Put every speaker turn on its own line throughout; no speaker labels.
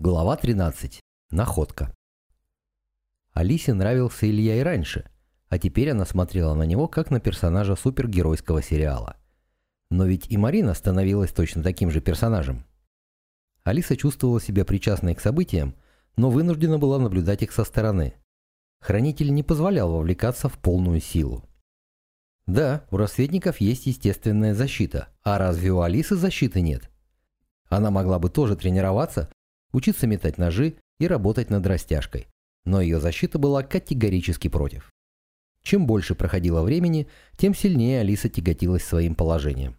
Глава 13. Находка. Алисе нравился Илья и раньше, а теперь она смотрела на него как на персонажа супергеройского сериала. Но ведь и Марина становилась точно таким же персонажем. Алиса чувствовала себя причастной к событиям, но вынуждена была наблюдать их со стороны. Хранитель не позволял вовлекаться в полную силу. Да, у рассветников есть естественная защита, а разве у Алисы защиты нет? Она могла бы тоже тренироваться, учиться метать ножи и работать над растяжкой. Но ее защита была категорически против. Чем больше проходило времени, тем сильнее Алиса тяготилась своим положением.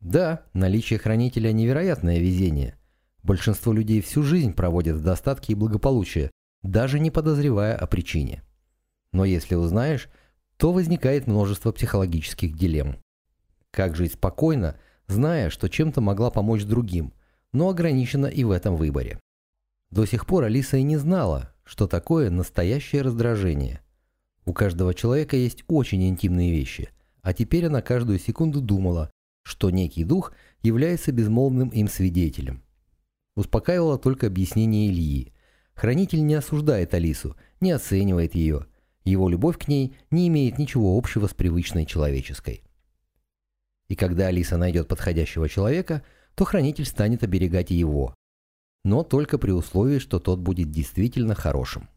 Да, наличие хранителя – невероятное везение. Большинство людей всю жизнь проводят в достатке и благополучии, даже не подозревая о причине. Но если узнаешь, то возникает множество психологических дилемм. Как жить спокойно, зная, что чем-то могла помочь другим, но ограничена и в этом выборе. До сих пор Алиса и не знала, что такое настоящее раздражение. У каждого человека есть очень интимные вещи, а теперь она каждую секунду думала, что некий дух является безмолвным им свидетелем. Успокаивало только объяснение Ильи. Хранитель не осуждает Алису, не оценивает ее. Его любовь к ней не имеет ничего общего с привычной человеческой. И когда Алиса найдет подходящего человека, то хранитель станет оберегать и его, но только при условии, что тот будет действительно хорошим.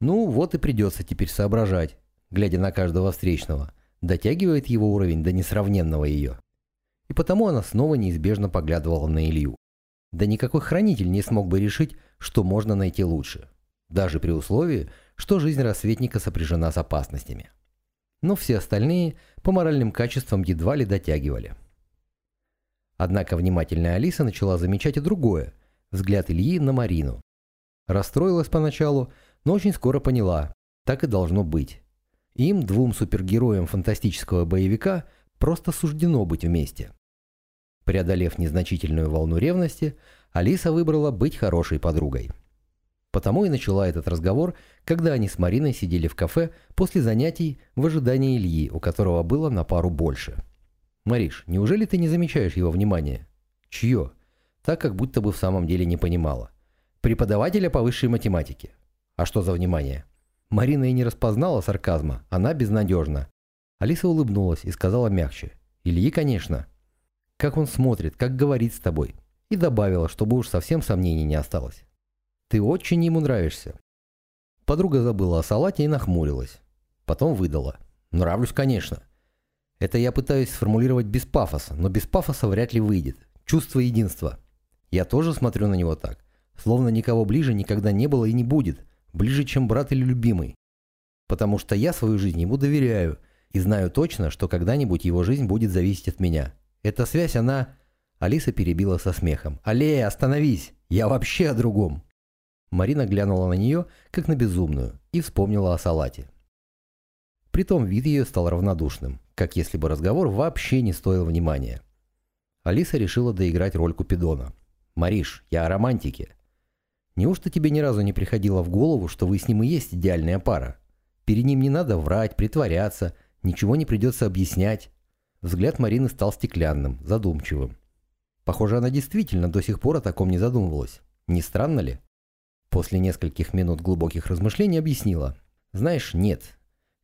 Ну, вот и придется теперь соображать, глядя на каждого встречного, дотягивает его уровень до несравненного ее. И потому она снова неизбежно поглядывала на Илью. Да никакой хранитель не смог бы решить, что можно найти лучше, даже при условии, что жизнь рассветника сопряжена с опасностями. Но все остальные по моральным качествам едва ли дотягивали. Однако внимательная Алиса начала замечать и другое – взгляд Ильи на Марину. Расстроилась поначалу, но очень скоро поняла, так и должно быть. Им, двум супергероям фантастического боевика, просто суждено быть вместе. Преодолев незначительную волну ревности, Алиса выбрала быть хорошей подругой. Потому и начала этот разговор, когда они с Мариной сидели в кафе после занятий в ожидании Ильи, у которого было на пару больше. «Мариш, неужели ты не замечаешь его внимания?» «Чье?» Так как будто бы в самом деле не понимала. Преподавателя по высшей математике. А что за внимание? Марина и не распознала сарказма, она безнадежна. Алиса улыбнулась и сказала мягче. «Ильи, конечно. Как он смотрит, как говорит с тобой». И добавила, чтобы уж совсем сомнений не осталось. «Ты очень ему нравишься». Подруга забыла о салате и нахмурилась. Потом выдала. «Нравлюсь, конечно». Это я пытаюсь сформулировать без пафоса, но без пафоса вряд ли выйдет. Чувство единства. Я тоже смотрю на него так. Словно никого ближе никогда не было и не будет. Ближе, чем брат или любимый. Потому что я свою жизнь ему доверяю. И знаю точно, что когда-нибудь его жизнь будет зависеть от меня. Эта связь, она... Алиса перебила со смехом. «Аллея, остановись! Я вообще о другом!» Марина глянула на нее, как на безумную, и вспомнила о салате. Притом вид ее стал равнодушным, как если бы разговор вообще не стоил внимания. Алиса решила доиграть роль Купидона. Мариш, я о романтике. Неужто тебе ни разу не приходило в голову, что вы с ним и есть идеальная пара? Перед ним не надо врать, притворяться, ничего не придется объяснять. Взгляд Марины стал стеклянным, задумчивым. Похоже, она действительно до сих пор о таком не задумывалась. Не странно ли? После нескольких минут глубоких размышлений объяснила. Знаешь, нет.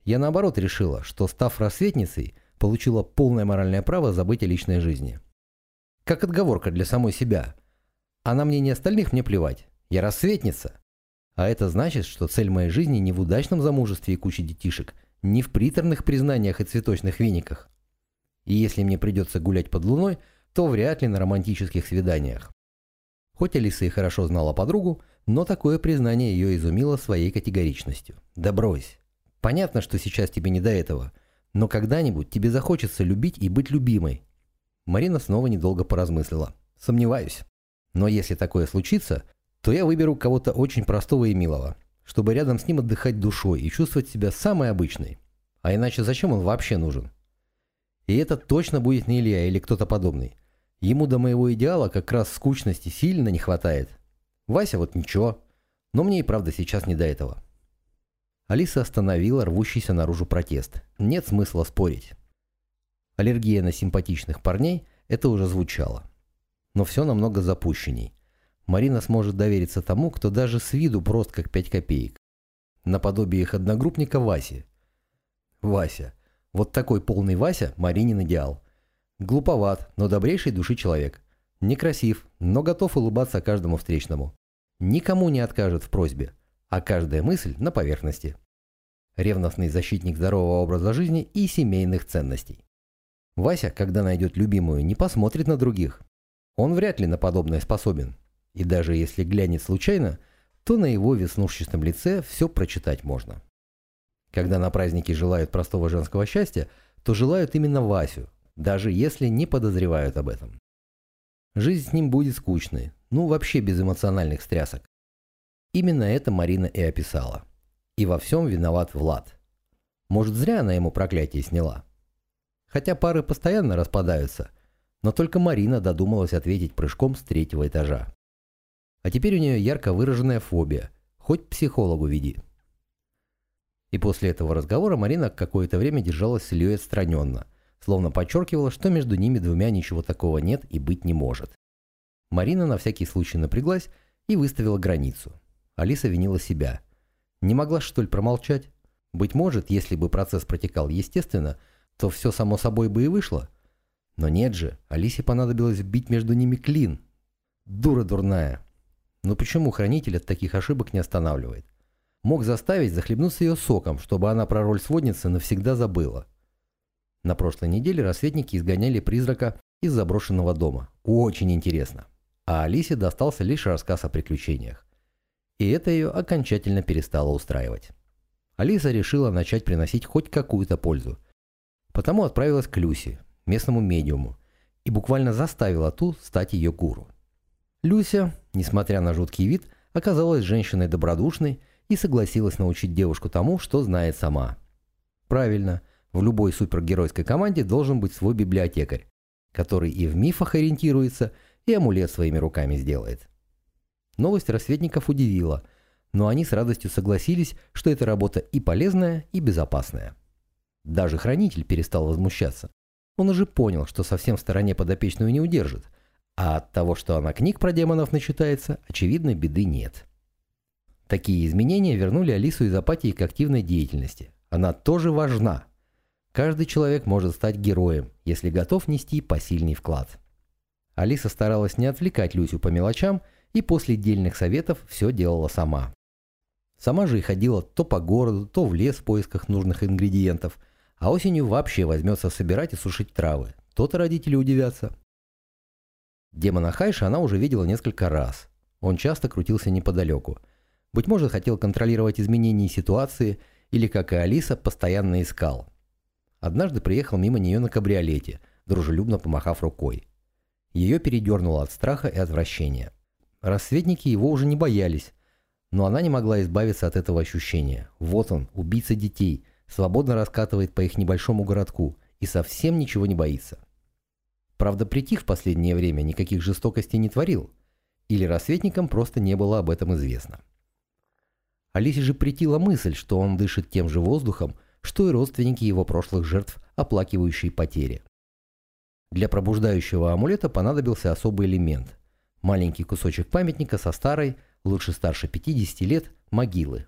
Я наоборот решила, что став рассветницей, получила полное моральное право забыть о личной жизни. Как отговорка для самой себя. А на мнение остальных мне плевать. Я рассветница. А это значит, что цель моей жизни не в удачном замужестве и куче детишек, не в приторных признаниях и цветочных вениках. И если мне придется гулять под луной, то вряд ли на романтических свиданиях. Хоть Алиса и хорошо знала подругу, но такое признание ее изумило своей категоричностью. Да брось. Понятно, что сейчас тебе не до этого, но когда-нибудь тебе захочется любить и быть любимой. Марина снова недолго поразмыслила. Сомневаюсь. Но если такое случится, то я выберу кого-то очень простого и милого, чтобы рядом с ним отдыхать душой и чувствовать себя самой обычной. А иначе зачем он вообще нужен? И это точно будет не Илья или кто-то подобный. Ему до моего идеала как раз скучности сильно не хватает. Вася вот ничего, но мне и правда сейчас не до этого. Алиса остановила рвущийся наружу протест. Нет смысла спорить. Аллергия на симпатичных парней – это уже звучало но все намного запущенней. Марина сможет довериться тому, кто даже с виду прост как 5 копеек. Наподобие их одногруппника Васи. Вася. Вот такой полный Вася – Маринин идеал. Глуповат, но добрейшей души человек. Некрасив, но готов улыбаться каждому встречному. Никому не откажет в просьбе, а каждая мысль на поверхности. Ревностный защитник здорового образа жизни и семейных ценностей. Вася, когда найдет любимую, не посмотрит на других. Он вряд ли на подобное способен. И даже если глянет случайно, то на его веснушчатом лице все прочитать можно. Когда на празднике желают простого женского счастья, то желают именно Васю, даже если не подозревают об этом. Жизнь с ним будет скучной, ну вообще без эмоциональных стрясок. Именно это Марина и описала. И во всем виноват Влад. Может, зря она ему проклятие сняла. Хотя пары постоянно распадаются, но только Марина додумалась ответить прыжком с третьего этажа. А теперь у нее ярко выраженная фобия, хоть психологу веди. И после этого разговора Марина какое-то время держалась с Ильей отстраненно, словно подчеркивала, что между ними двумя ничего такого нет и быть не может. Марина на всякий случай напряглась и выставила границу. Алиса винила себя. Не могла, что ли, промолчать? Быть может, если бы процесс протекал естественно, то все само собой бы и вышло. Но нет же, Алисе понадобилось вбить между ними клин. Дура дурная. Но почему хранитель от таких ошибок не останавливает? Мог заставить захлебнуться ее соком, чтобы она про роль сводницы навсегда забыла. На прошлой неделе рассветники изгоняли призрака из заброшенного дома. Очень интересно. А Алисе достался лишь рассказ о приключениях. И это ее окончательно перестало устраивать. Алиса решила начать приносить хоть какую-то пользу. Потому отправилась к Люси, местному медиуму, и буквально заставила ту стать ее гуру. Люся, несмотря на жуткий вид, оказалась женщиной добродушной и согласилась научить девушку тому, что знает сама. Правильно, в любой супергеройской команде должен быть свой библиотекарь, который и в мифах ориентируется, и амулет своими руками сделает. Новость рассветников удивила, но они с радостью согласились, что эта работа и полезная, и безопасная. Даже хранитель перестал возмущаться. Он уже понял, что совсем в стороне подопечную не удержит, а от того, что она книг про демонов начитается, очевидно, беды нет. Такие изменения вернули Алису из апатии к активной деятельности. Она тоже важна, Каждый человек может стать героем, если готов нести посильный вклад. Алиса старалась не отвлекать Люсю по мелочам и после дельных советов все делала сама. Сама же и ходила то по городу, то в лес в поисках нужных ингредиентов, а осенью вообще возьмется собирать и сушить травы. То-то родители удивятся. Демона Хайша она уже видела несколько раз. Он часто крутился неподалеку. Быть может, хотел контролировать изменения ситуации или, как и Алиса, постоянно искал. Однажды приехал мимо нее на кабриолете, дружелюбно помахав рукой. Ее передернуло от страха и отвращения. Рассветники его уже не боялись, но она не могла избавиться от этого ощущения. Вот он, убийца детей, свободно раскатывает по их небольшому городку и совсем ничего не боится. Правда, притих в последнее время никаких жестокостей не творил, или рассветникам просто не было об этом известно. Алисе же притила мысль, что он дышит тем же воздухом, что и родственники его прошлых жертв, оплакивающие потери. Для пробуждающего амулета понадобился особый элемент – маленький кусочек памятника со старой, лучше старше 50 лет, могилы.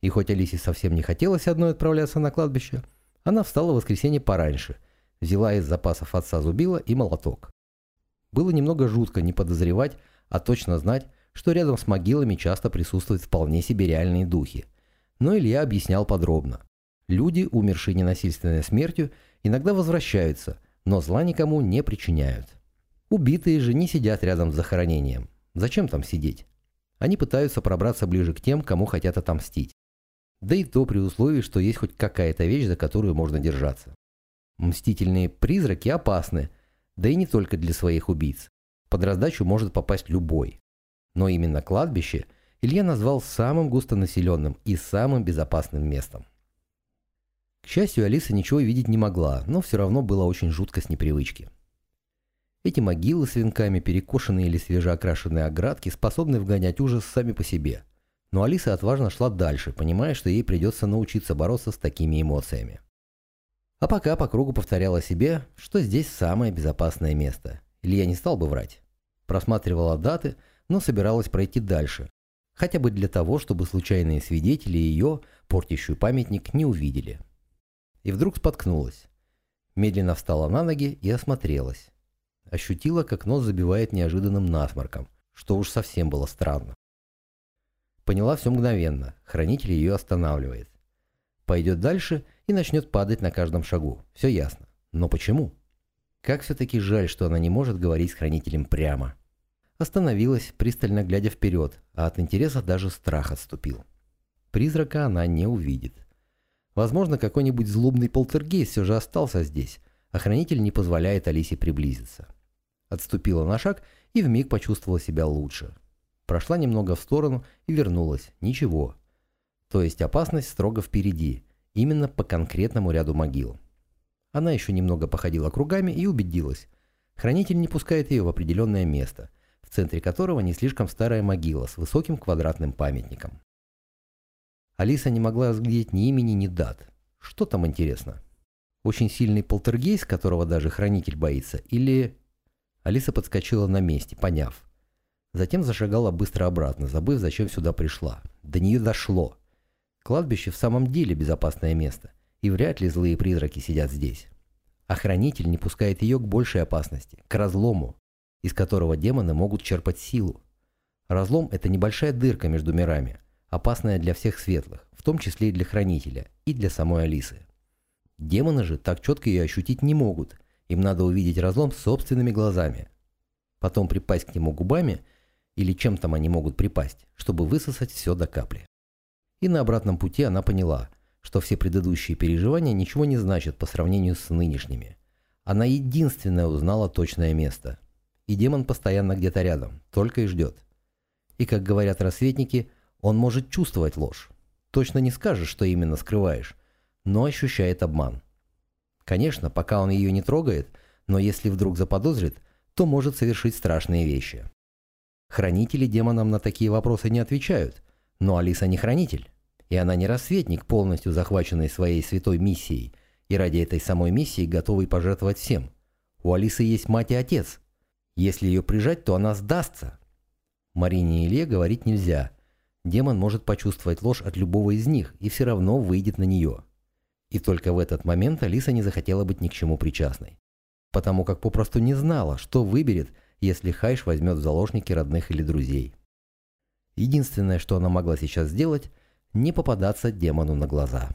И хоть Алисе совсем не хотелось одной отправляться на кладбище, она встала в воскресенье пораньше, взяла из запасов отца зубила и молоток. Было немного жутко не подозревать, а точно знать, что рядом с могилами часто присутствуют вполне себе реальные духи. Но Илья объяснял подробно. Люди, умершие ненасильственной смертью, иногда возвращаются, но зла никому не причиняют. Убитые же не сидят рядом с захоронением. Зачем там сидеть? Они пытаются пробраться ближе к тем, кому хотят отомстить. Да и то при условии, что есть хоть какая-то вещь, за которую можно держаться. Мстительные призраки опасны, да и не только для своих убийц. Под раздачу может попасть любой. Но именно кладбище Илья назвал самым густонаселенным и самым безопасным местом. К счастью, Алиса ничего видеть не могла, но все равно было очень жутко с непривычки. Эти могилы с венками, перекошенные или свежеокрашенные оградки способны вгонять ужас сами по себе. Но Алиса отважно шла дальше, понимая, что ей придется научиться бороться с такими эмоциями. А пока по кругу повторяла себе, что здесь самое безопасное место. Илья не стал бы врать. Просматривала даты, но собиралась пройти дальше, хотя бы для того, чтобы случайные свидетели ее, портящую памятник, не увидели. И вдруг споткнулась. Медленно встала на ноги и осмотрелась. Ощутила, как нос забивает неожиданным насморком, что уж совсем было странно. Поняла все мгновенно, хранитель ее останавливает. Пойдет дальше и начнет падать на каждом шагу, все ясно. Но почему? Как все-таки жаль, что она не может говорить с хранителем прямо. Остановилась, пристально глядя вперед, а от интереса даже страх отступил. Призрака она не увидит. Возможно, какой-нибудь злобный полтергейст все же остался здесь, а хранитель не позволяет Алисе приблизиться. Отступила на шаг и вмиг почувствовала себя лучше. Прошла немного в сторону и вернулась. Ничего. То есть опасность строго впереди, именно по конкретному ряду могил. Она еще немного походила кругами и убедилась. Хранитель не пускает ее в определенное место – в центре которого не слишком старая могила с высоким квадратным памятником. Алиса не могла разглядеть ни имени, ни дат. Что там интересно? Очень сильный полтергейст, которого даже хранитель боится, или... Алиса подскочила на месте, поняв. Затем зашагала быстро обратно, забыв, зачем сюда пришла. До нее дошло. Кладбище в самом деле безопасное место, и вряд ли злые призраки сидят здесь. Охранитель не пускает ее к большей опасности, к разлому, из которого демоны могут черпать силу. Разлом – это небольшая дырка между мирами, опасная для всех светлых, в том числе и для Хранителя, и для самой Алисы. Демоны же так четко ее ощутить не могут, им надо увидеть разлом собственными глазами. Потом припасть к нему губами, или чем там они могут припасть, чтобы высосать все до капли. И на обратном пути она поняла, что все предыдущие переживания ничего не значат по сравнению с нынешними. Она единственная узнала точное место – и демон постоянно где-то рядом, только и ждет. И, как говорят рассветники, он может чувствовать ложь. Точно не скажешь, что именно скрываешь, но ощущает обман. Конечно, пока он ее не трогает, но если вдруг заподозрит, то может совершить страшные вещи. Хранители демонам на такие вопросы не отвечают, но Алиса не хранитель, и она не рассветник, полностью захваченный своей святой миссией, и ради этой самой миссии готовый пожертвовать всем. У Алисы есть мать и отец, если ее прижать, то она сдастся. Марине и Илье говорить нельзя. Демон может почувствовать ложь от любого из них и все равно выйдет на нее. И только в этот момент Алиса не захотела быть ни к чему причастной. Потому как попросту не знала, что выберет, если Хайш возьмет в заложники родных или друзей. Единственное, что она могла сейчас сделать, не попадаться демону на глаза.